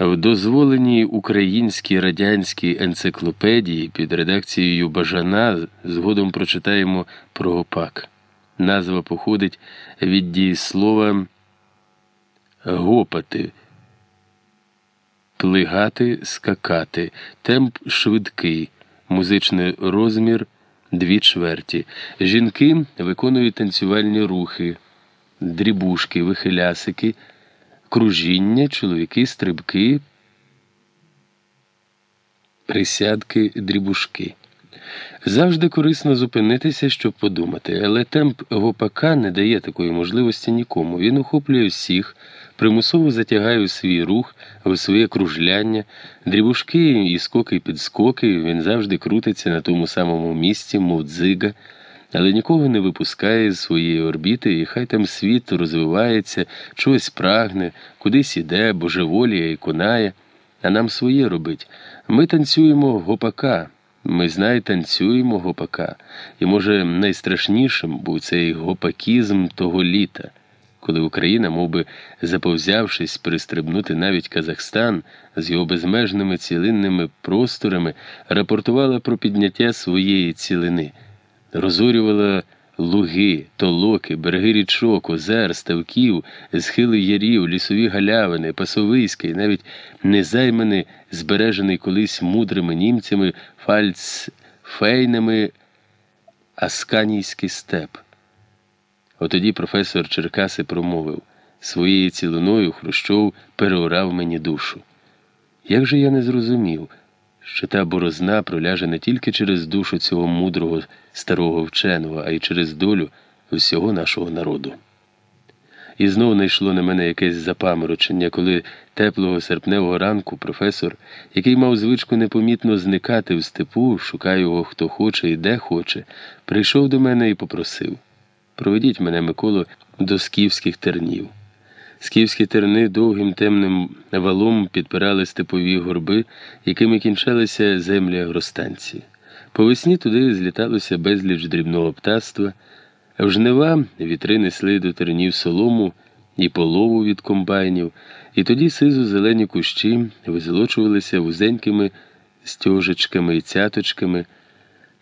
В дозволеній українській радянській енциклопедії під редакцією Бажана згодом прочитаємо про гопак. Назва походить від дієслова гопати, плигати, скакати, темп швидкий, музичний розмір дві чверті. Жінки виконують танцювальні рухи, дрібушки, вихилясики кружіння, чоловіки, стрибки, присядки, дрібушки. Завжди корисно зупинитися, щоб подумати, але темп гопака не дає такої можливості нікому. Він охоплює всіх, примусово затягає у свій рух, у своє кружляння, дрібушки і скоки підскоки, він завжди крутиться на тому самому місці, мов дзига але нікого не випускає з своєї орбіти, і хай там світ розвивається, чогось прагне, кудись іде, божеволіє і конає, а нам своє робить. Ми танцюємо гопака. Ми знай танцюємо гопака, і, може, найстрашнішим був цей гопакізм того літа, коли Україна, мов би, заповзявшись пристрибнути навіть Казахстан з його безмежними цілинними просторами, рапортувала про підняття своєї цілини розорювала луги, толоки, береги річок, озер, ставків, схили ярів, лісові галявини, пасовиська і навіть незайманий, збережений колись мудрими німцями фальцфейнами Асканійський степ. Отоді професор Черкаси промовив своєю цілиною Хрущов переорав мені душу. Як же я не зрозумів? Що та борозна проляже не тільки через душу цього мудрого старого вченого, а й через долю всього нашого народу. І знову найшло на мене якесь запаморочення, коли теплого серпневого ранку професор, який мав звичку непомітно зникати в степу, шукає його хто хоче і де хоче, прийшов до мене і попросив проведіть мене, Миколо, до скіфських тернів. Скіфські терни довгим темним валом підпирали степові горби, якими кінчалися землі агростанції. По весні туди зліталося безліч дрібного птаства, в жнива вітри несли до тернів солому і полову від комбайнів, і тоді сизу зелені кущі визолочувалися вузенькими стьожечками і цяточками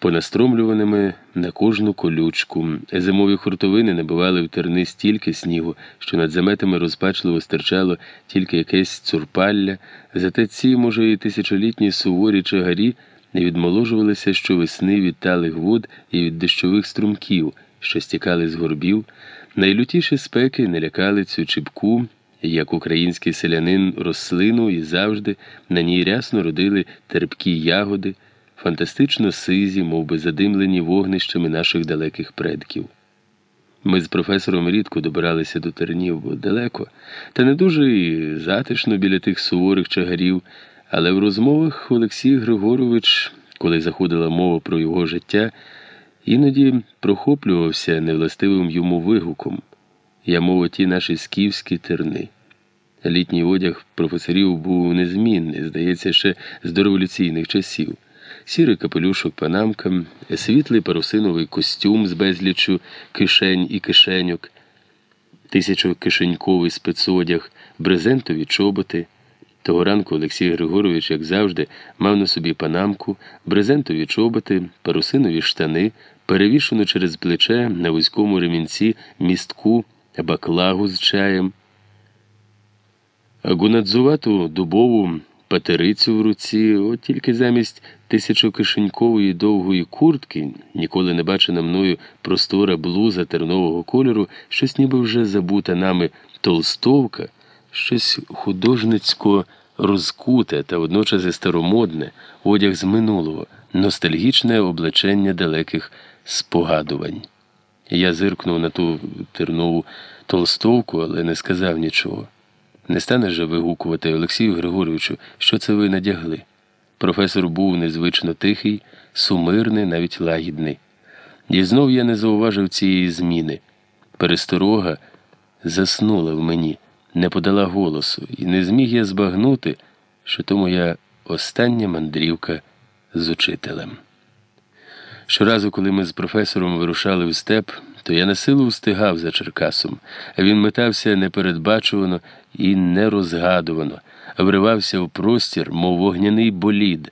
понастромлюваними на кожну колючку. Зимові хуртовини набивали в терни стільки снігу, що над заметами розпачливо стирчало тільки якесь цурпалля, зате ці, може, і тисячолітні суворі чагарі не відмоложувалися щовесни від талих вод і від дощових струмків, що стікали з горбів. Найлютіші спеки не лякали цю чіпку. Як український селянин рослину і завжди на ній рясно родили терпкі ягоди фантастично сизі, мов би задимлені вогнищами наших далеких предків. Ми з професором рідко добиралися до тернів, бо далеко, та не дуже і затишно біля тих суворих чагарів, але в розмовах Олексій Григорович, коли заходила мова про його життя, іноді прохоплювався невластивим йому вигуком я мов ті наші скіфські терни. Літній одяг професорів був незмінний, здається, ще з дореволюційних часів сірий капелюшок панамка, світлий парусиновий костюм з безліччю кишень і кишеньок, тисячокишеньковий спецодяг, брезентові чоботи. Того ранку Олексій Григорович, як завжди, мав на собі панамку, брезентові чоботи, парусинові штани, перевішену через плече на вузькому ремінці містку, баклагу з чаєм, гунадзувату дубову патерицю в руці, от тільки замість тисячокишенькової довгої куртки, ніколи не бачена мною простора блуза тернового кольору, щось ніби вже забута нами толстовка, щось художницько розкуте та водночас і старомодне, одяг з минулого, ностальгічне облачення далеких спогадувань. Я зиркнув на ту тернову толстовку, але не сказав нічого. Не стане же вигукувати Олексію Григоровичу, що це ви надягли. Професор був незвично тихий, сумирний, навіть лагідний. І знов я не зауважив цієї зміни. Пересторога заснула в мені, не подала голосу, і не зміг я збагнути, що то моя остання мандрівка з учителем. Щоразу, коли ми з професором вирушали в степ, то я на силу встигав за Черкасом, він метався непередбачувано і нерозгадувано, вривався в простір, мов вогняний болід.